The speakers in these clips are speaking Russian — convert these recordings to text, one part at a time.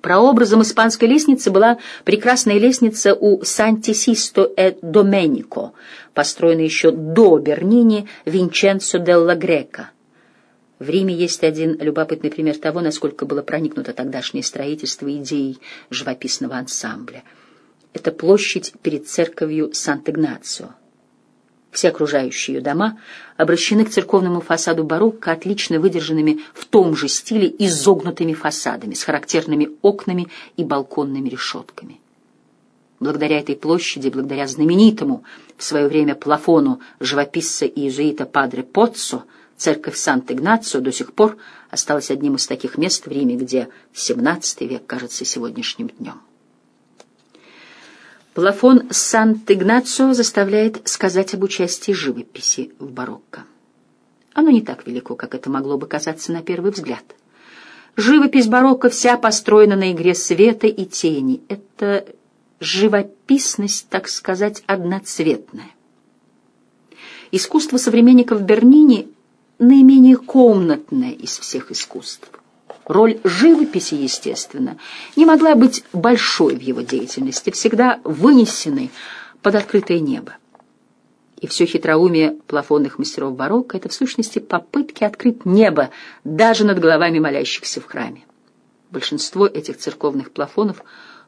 Прообразом испанской лестницы была прекрасная лестница у Санти-Систо э Доменико, построенная еще до Бернини Винченцо делла Грека. В Риме есть один любопытный пример того, насколько было проникнуто тогдашнее строительство идеей живописного ансамбля. Это площадь перед церковью Сант-Игнацио. Все окружающие ее дома обращены к церковному фасаду барокко отлично выдержанными в том же стиле изогнутыми фасадами с характерными окнами и балконными решетками. Благодаря этой площади, благодаря знаменитому в свое время плафону живописца и иезуита Падре Поццо, церковь Сант-Игнацио до сих пор осталась одним из таких мест в Риме, где XVII век кажется сегодняшним днем. Плафон Сант-Игнацио заставляет сказать об участии живописи в барокко. Оно не так велико, как это могло бы казаться на первый взгляд. Живопись барокко вся построена на игре света и тени. Это живописность, так сказать, одноцветная. Искусство современников Бернини наименее комнатное из всех искусств. Роль живописи, естественно, не могла быть большой в его деятельности, всегда вынесенной под открытое небо. И все хитроумие плафонных мастеров барокко — это в сущности попытки открыть небо даже над головами молящихся в храме. Большинство этих церковных плафонов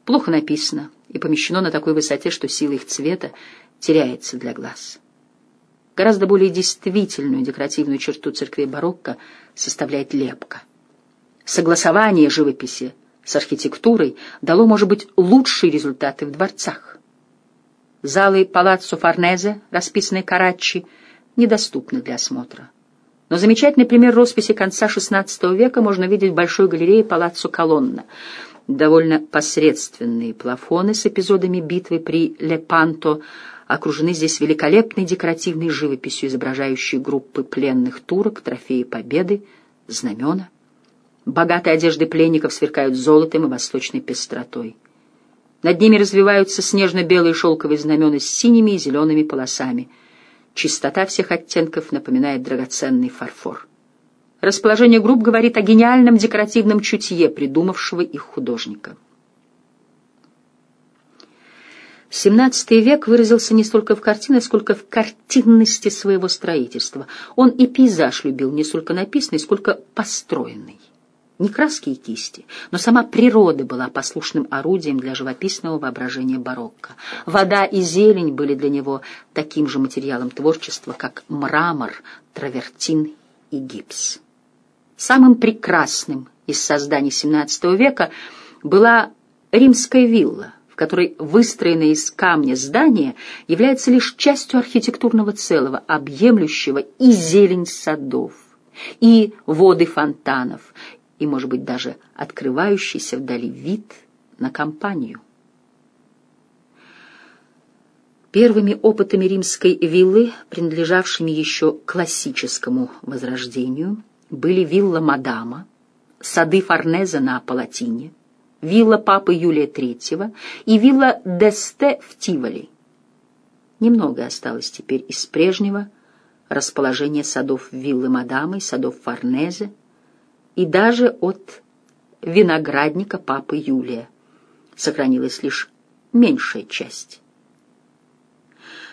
плохо написано и помещено на такой высоте, что сила их цвета теряется для глаз. Гораздо более действительную декоративную черту церкви барокко составляет лепка. Согласование живописи с архитектурой дало, может быть, лучшие результаты в дворцах. Залы палаццо Форнезе, расписанные Караччи, недоступны для осмотра. Но замечательный пример росписи конца XVI века можно видеть в Большой галерее палаццо Колонна. Довольно посредственные плафоны с эпизодами битвы при Лепанто окружены здесь великолепной декоративной живописью, изображающей группы пленных турок, трофеи победы, знамена. Богатые одежды пленников сверкают золотом и восточной пестротой. Над ними развиваются снежно-белые шелковые знамена с синими и зелеными полосами. Чистота всех оттенков напоминает драгоценный фарфор. Расположение групп говорит о гениальном декоративном чутье придумавшего их художника. XVII век выразился не столько в картинах, сколько в картинности своего строительства. Он и пейзаж любил не столько написанный, сколько построенный не краски и кисти, но сама природа была послушным орудием для живописного воображения барокко. Вода и зелень были для него таким же материалом творчества, как мрамор, травертин и гипс. Самым прекрасным из созданий XVII века была римская вилла, в которой выстроенное из камня здание является лишь частью архитектурного целого, объемлющего и зелень садов, и воды фонтанов, и, может быть, даже открывающийся вдали вид на компанию. Первыми опытами римской виллы, принадлежавшими еще классическому возрождению, были вилла Мадама, сады Форнеза на Палатине, вилла Папы Юлия III и вилла Десте в Тиволи. Немного осталось теперь из прежнего расположения садов виллы Мадамы и садов Форнезе, и даже от виноградника папы Юлия. Сохранилась лишь меньшая часть.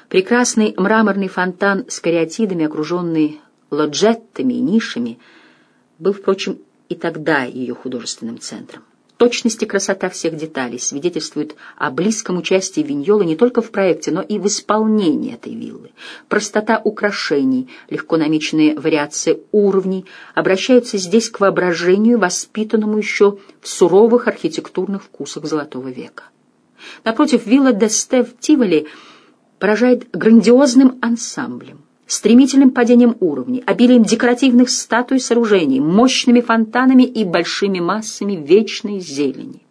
Прекрасный мраморный фонтан с кариатидами, окруженный лоджеттами и нишами, был, впрочем, и тогда ее художественным центром. Точность и красота всех деталей свидетельствуют о близком участии Виньола не только в проекте, но и в исполнении этой виллы. Простота украшений, легко намеченные вариации уровней обращаются здесь к воображению, воспитанному еще в суровых архитектурных вкусах Золотого века. Напротив, вилла Десте в Тиволи поражает грандиозным ансамблем стремительным падением уровней, обилием декоративных статуй и сооружений, мощными фонтанами и большими массами вечной зелени.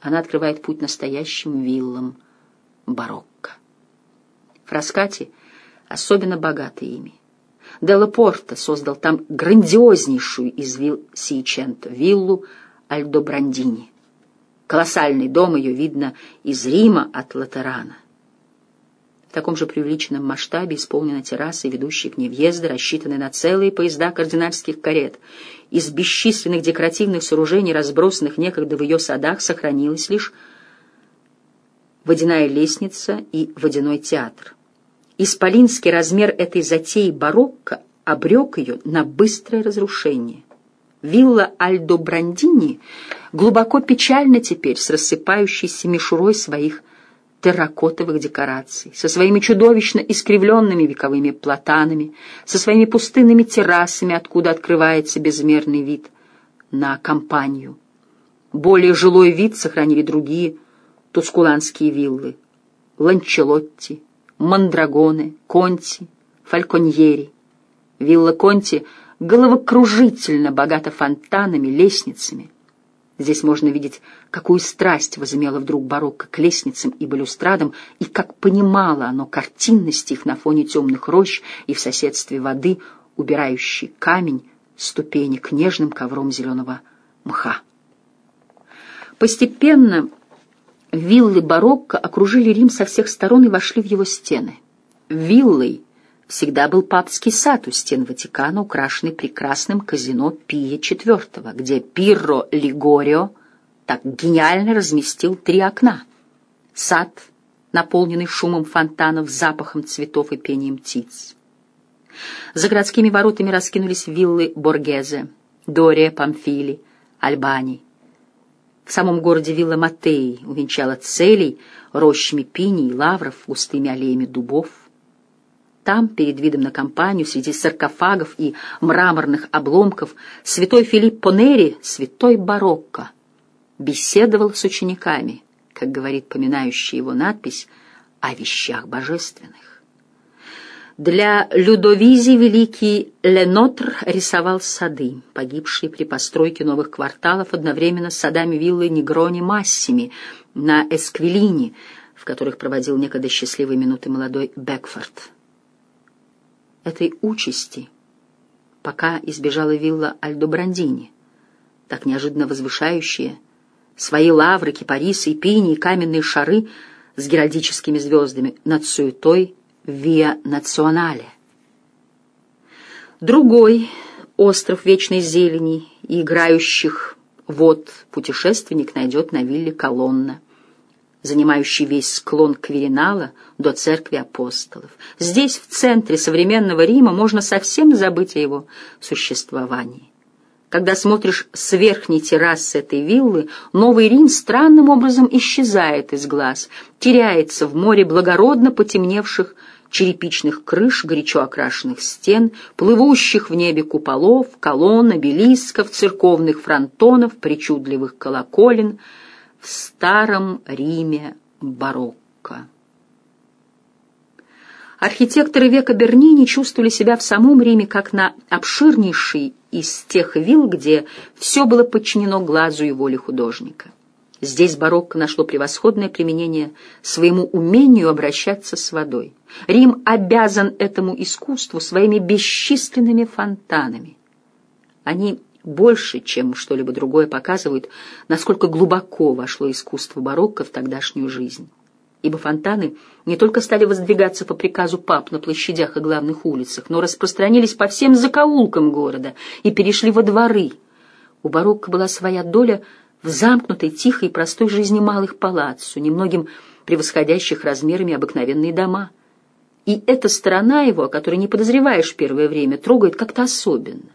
Она открывает путь настоящим виллам барокко. Фраскати особенно богаты ими. Делла Порто создал там грандиознейшую из вилл Сииченто, виллу в таком же преувеличенном масштабе исполнена терраса и ведущие к ней въезды, рассчитанные на целые поезда кардинальских карет. Из бесчисленных декоративных сооружений, разбросанных некогда в ее садах, сохранилась лишь водяная лестница и водяной театр. Исполинский размер этой затеи барокко обрек ее на быстрое разрушение. Вилла Альдо Брандини глубоко печальна теперь с рассыпающейся мишурой своих терракотовых декораций, со своими чудовищно искривленными вековыми платанами, со своими пустынными террасами, откуда открывается безмерный вид на компанию. Более жилой вид сохранили другие тускуланские виллы — Ланчелотти, Мандрагоне, Конти, Фальконьери. Вилла Конти головокружительно богата фонтанами, лестницами — Здесь можно видеть, какую страсть возымело вдруг барокко к лестницам и балюстрадам, и как понимало оно картинность их на фоне темных рощ и в соседстве воды, убирающий камень, ступени к нежным ковром зеленого мха. Постепенно виллы барокко окружили Рим со всех сторон и вошли в его стены. Виллой всегда был папский сад у стен Ватикана, украшенный прекрасным казино Пия IV, где Пирро Лигорио так гениально разместил три окна. Сад, наполненный шумом фонтанов, запахом цветов и пением птиц. За городскими воротами раскинулись виллы Боргезе, Дория, Памфили, Альбани. В самом городе вилла Матеи увенчала целей рощами пиней лавров, густыми аллеями дубов, там, перед видом на компанию, среди саркофагов и мраморных обломков, святой Филипп Понери, святой барокко, беседовал с учениками, как говорит поминающая его надпись, о вещах божественных. Для Людовизи великий Ленотр рисовал сады, погибшие при постройке новых кварталов одновременно с садами виллы Негрони Массими на Эсквилине, в которых проводил некогда счастливые минуты молодой Бекфорд этой участи, пока избежала вилла Альдобрандини, так неожиданно возвышающая свои лавры, кипарисы, пини и каменные шары с геральдическими звездами над суетой Виа Национале. Другой остров вечной зелени и играющих вод путешественник найдет на вилле Колонна — занимающий весь склон Кверинала до церкви апостолов. Здесь, в центре современного Рима, можно совсем забыть о его существовании. Когда смотришь с верхней террасы этой виллы, Новый Рим странным образом исчезает из глаз, теряется в море благородно потемневших черепичных крыш, горячо окрашенных стен, плывущих в небе куполов, колонн, обелисков, церковных фронтонов, причудливых колоколен — в старом Риме барокко. Архитекторы века Бернини чувствовали себя в самом Риме как на обширнейшей из тех вилл, где все было подчинено глазу и воле художника. Здесь барокко нашло превосходное применение своему умению обращаться с водой. Рим обязан этому искусству своими бесчисленными фонтанами. Они больше, чем что-либо другое, показывают, насколько глубоко вошло искусство барокко в тогдашнюю жизнь. Ибо фонтаны не только стали воздвигаться по приказу пап на площадях и главных улицах, но распространились по всем закоулкам города и перешли во дворы. У барокко была своя доля в замкнутой, тихой и простой жизни малых палат, с немногим превосходящих размерами обыкновенные дома. И эта сторона его, о которой не подозреваешь первое время, трогает как-то особенно.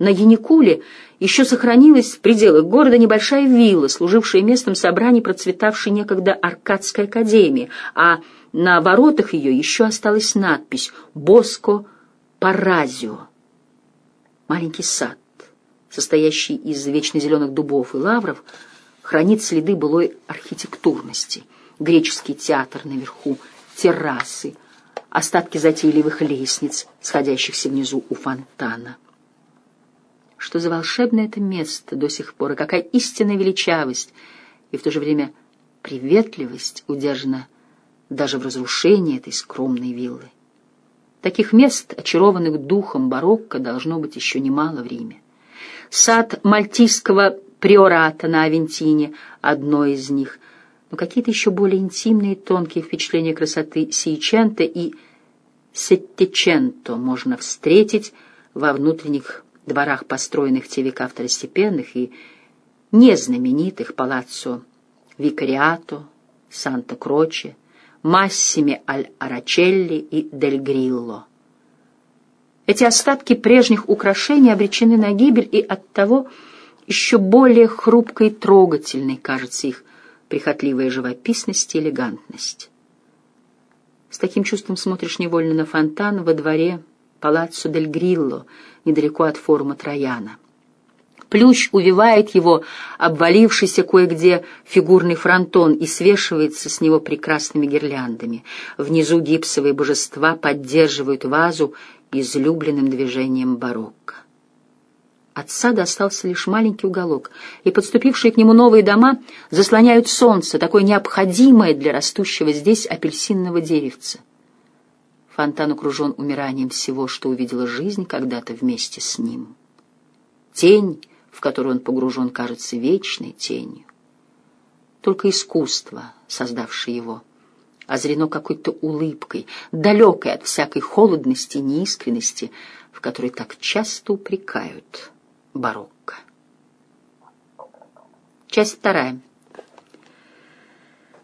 На Яникуле еще сохранилась в пределах города небольшая вилла, служившая местом собраний процветавшей некогда Аркадской академии, а на воротах ее еще осталась надпись «Боско Паразио». Маленький сад, состоящий из вечно зеленых дубов и лавров, хранит следы былой архитектурности. Греческий театр наверху, террасы, остатки затейливых лестниц, сходящихся внизу у фонтана что за волшебное это место до сих пор, и какая истинная величавость и в то же время приветливость удержана даже в разрушении этой скромной виллы. Таких мест, очарованных духом барокко, должно быть еще немало в Риме. Сад мальтийского приората на Авентине — одно из них. но какие-то еще более интимные тонкие впечатления красоты Сиеченто и Сеттиченто можно встретить во внутренних дворах, построенных в те века второстепенных и незнаменитых палаццо Викариато, Санта-Кроче, Массими Аль-Арачелли и Дель Грилло. Эти остатки прежних украшений обречены на гибель, и оттого еще более хрупкой и трогательной кажется их прихотливая живописность и элегантность. С таким чувством смотришь невольно на фонтан во дворе Палаццо дель Грилло, недалеко от форума Трояна. Плющ увивает его, обвалившийся кое-где фигурный фронтон, и свешивается с него прекрасными гирляндами. Внизу гипсовые божества поддерживают вазу излюбленным движением барокко. От сада остался лишь маленький уголок, и подступившие к нему новые дома заслоняют солнце, такое необходимое для растущего здесь апельсинного деревца. Фонтан окружен умиранием всего, что увидела жизнь когда-то вместе с ним. Тень, в которую он погружен, кажется вечной тенью. Только искусство, создавшее его, озрено какой-то улыбкой, далекой от всякой холодности и неискренности, в которой так часто упрекают барокко. Часть вторая.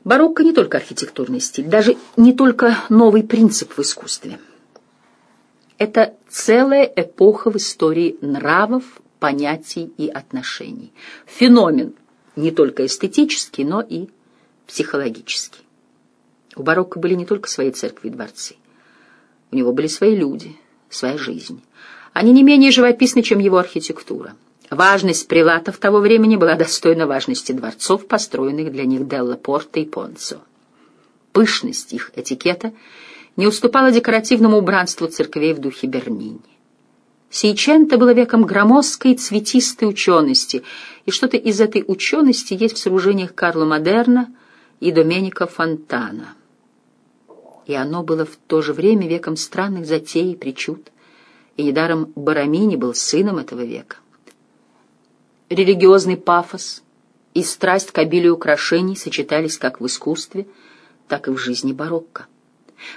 Барокко не только архитектурный стиль, даже не только новый принцип в искусстве. Это целая эпоха в истории нравов, понятий и отношений. Феномен не только эстетический, но и психологический. У барокко были не только свои церкви и дворцы. У него были свои люди, своя жизнь. Они не менее живописны, чем его архитектура. Важность прилатов того времени была достойна важности дворцов, построенных для них Делла Порта и Понцо. Пышность их этикета не уступала декоративному убранству церквей в духе Бернини. Сейченто было веком громоздкой цветистой учености, и что-то из этой учености есть в сооружениях Карла Модерна и Доменика Фонтана. И оно было в то же время веком странных затей и причуд и недаром Барамини был сыном этого века. Религиозный пафос и страсть к обилию украшений сочетались как в искусстве, так и в жизни барокко.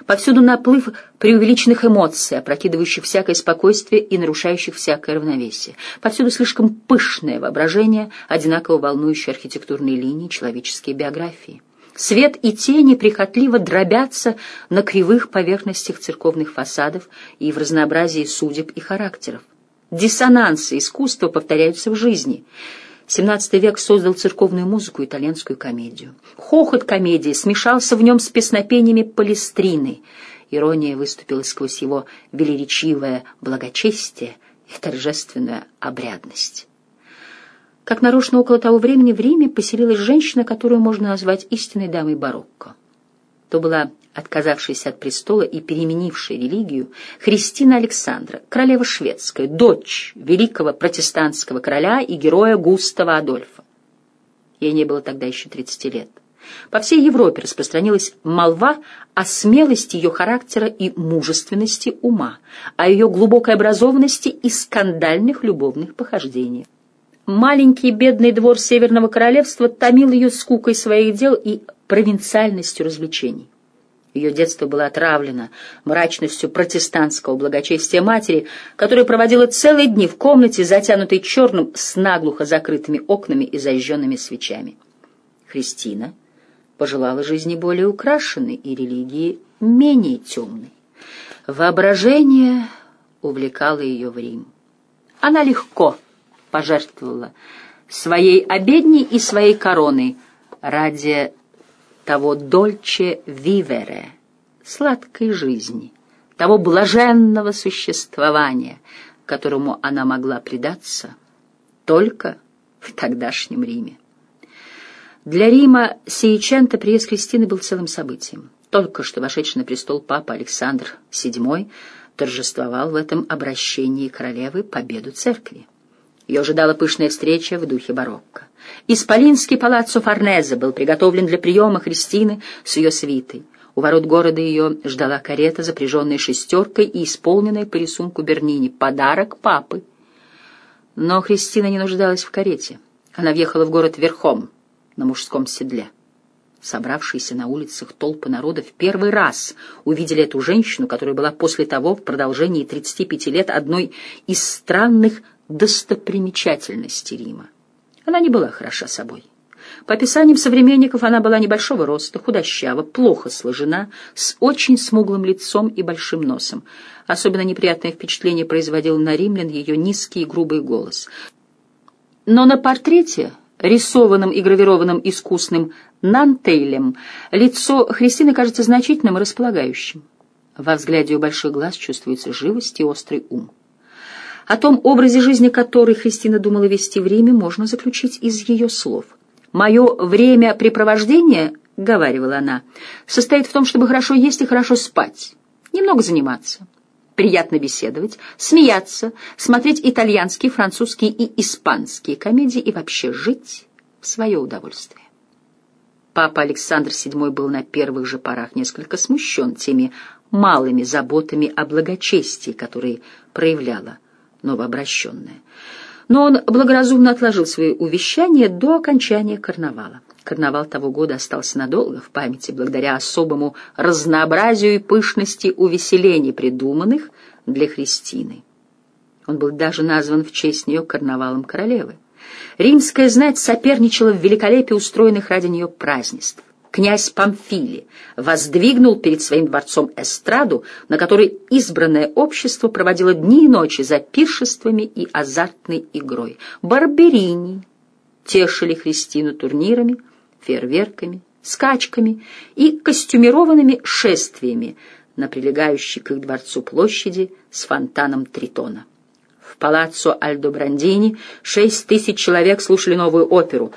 Повсюду наплыв преувеличенных эмоций, опрокидывающих всякое спокойствие и нарушающих всякое равновесие. Повсюду слишком пышное воображение, одинаково волнующие архитектурные линии, человеческие биографии. Свет и тени прихотливо дробятся на кривых поверхностях церковных фасадов и в разнообразии судеб и характеров. Диссонансы искусства повторяются в жизни. XVII век создал церковную музыку, итальянскую комедию. Хохот комедии смешался в нем с песнопениями Палестрины. Ирония выступила сквозь его велеречивое благочестие и торжественную обрядность. Как нарочно около того времени в Риме поселилась женщина, которую можно назвать истинной дамой барокко. То была отказавшаяся от престола и переменившая религию Христина Александра, королева шведская, дочь великого протестантского короля и героя Густава Адольфа. Ей не было тогда еще 30 лет. По всей Европе распространилась молва о смелости ее характера и мужественности ума, о ее глубокой образованности и скандальных любовных похождениях. Маленький бедный двор Северного Королевства томил ее скукой своих дел и провинциальностью развлечений. Ее детство было отравлено мрачностью протестантского благочестия матери, которая проводила целые дни в комнате, затянутой черным, с наглухо закрытыми окнами и зажженными свечами. Христина пожелала жизни более украшенной и религии менее темной. Воображение увлекало ее в Рим. Она легко пожертвовала своей обедней и своей короной ради того дольче вивере, сладкой жизни, того блаженного существования, которому она могла предаться только в тогдашнем Риме. Для Рима Сиеченто приезд Кристины был целым событием. Только что вошедший на престол папа Александр VII торжествовал в этом обращении королевы победу церкви. Ее ожидала пышная встреча в духе барокко. Исполинский палаццо Форнезе был приготовлен для приема Христины с ее свитой. У ворот города ее ждала карета, запряженная шестеркой и исполненная по рисунку Бернини. Подарок папы. Но Христина не нуждалась в карете. Она въехала в город верхом, на мужском седле. Собравшиеся на улицах толпы народа в первый раз увидели эту женщину, которая была после того в продолжении 35 лет одной из странных достопримечательностей Рима. Она не была хороша собой. По описаниям современников, она была небольшого роста, худощава, плохо сложена, с очень смуглым лицом и большим носом. Особенно неприятное впечатление производил на римлян ее низкий и грубый голос. Но на портрете, рисованном и гравированном искусным Нантейлем, лицо Христины кажется значительным и располагающим. Во взгляде ее больших глаз чувствуется живость и острый ум. О том образе жизни, который Христина думала вести в Риме, можно заключить из ее слов. «Мое времяпрепровождение, — говаривала она, — состоит в том, чтобы хорошо есть и хорошо спать, немного заниматься, приятно беседовать, смеяться, смотреть итальянские, французские и испанские комедии и вообще жить в свое удовольствие. Папа Александр VII был на первых же порах несколько смущен теми малыми заботами о благочестии, которые проявляла новообращенная. Но он благоразумно отложил свои увещания до окончания карнавала. Карнавал того года остался надолго в памяти благодаря особому разнообразию и пышности увеселений, придуманных для Христины. Он был даже назван в честь нее карнавалом королевы. Римская знать соперничала в великолепии устроенных ради нее празднеств. Князь Памфили воздвигнул перед своим дворцом эстраду, на которой избранное общество проводило дни и ночи за пиршествами и азартной игрой. Барберини тешили Христину турнирами, фейерверками, скачками и костюмированными шествиями на прилегающей к их дворцу площади с фонтаном Тритона. В палаццо Альдо Брандини шесть тысяч человек слушали новую оперу,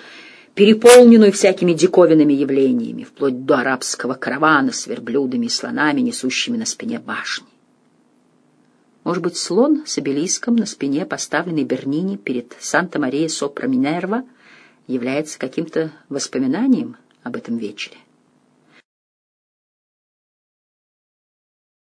переполненную всякими диковинными явлениями, вплоть до арабского каравана с верблюдами и слонами, несущими на спине башни. Может быть, слон с обелиском на спине, поставленный Бернини перед Санта-Мария Сопра Минерва, является каким-то воспоминанием об этом вечере?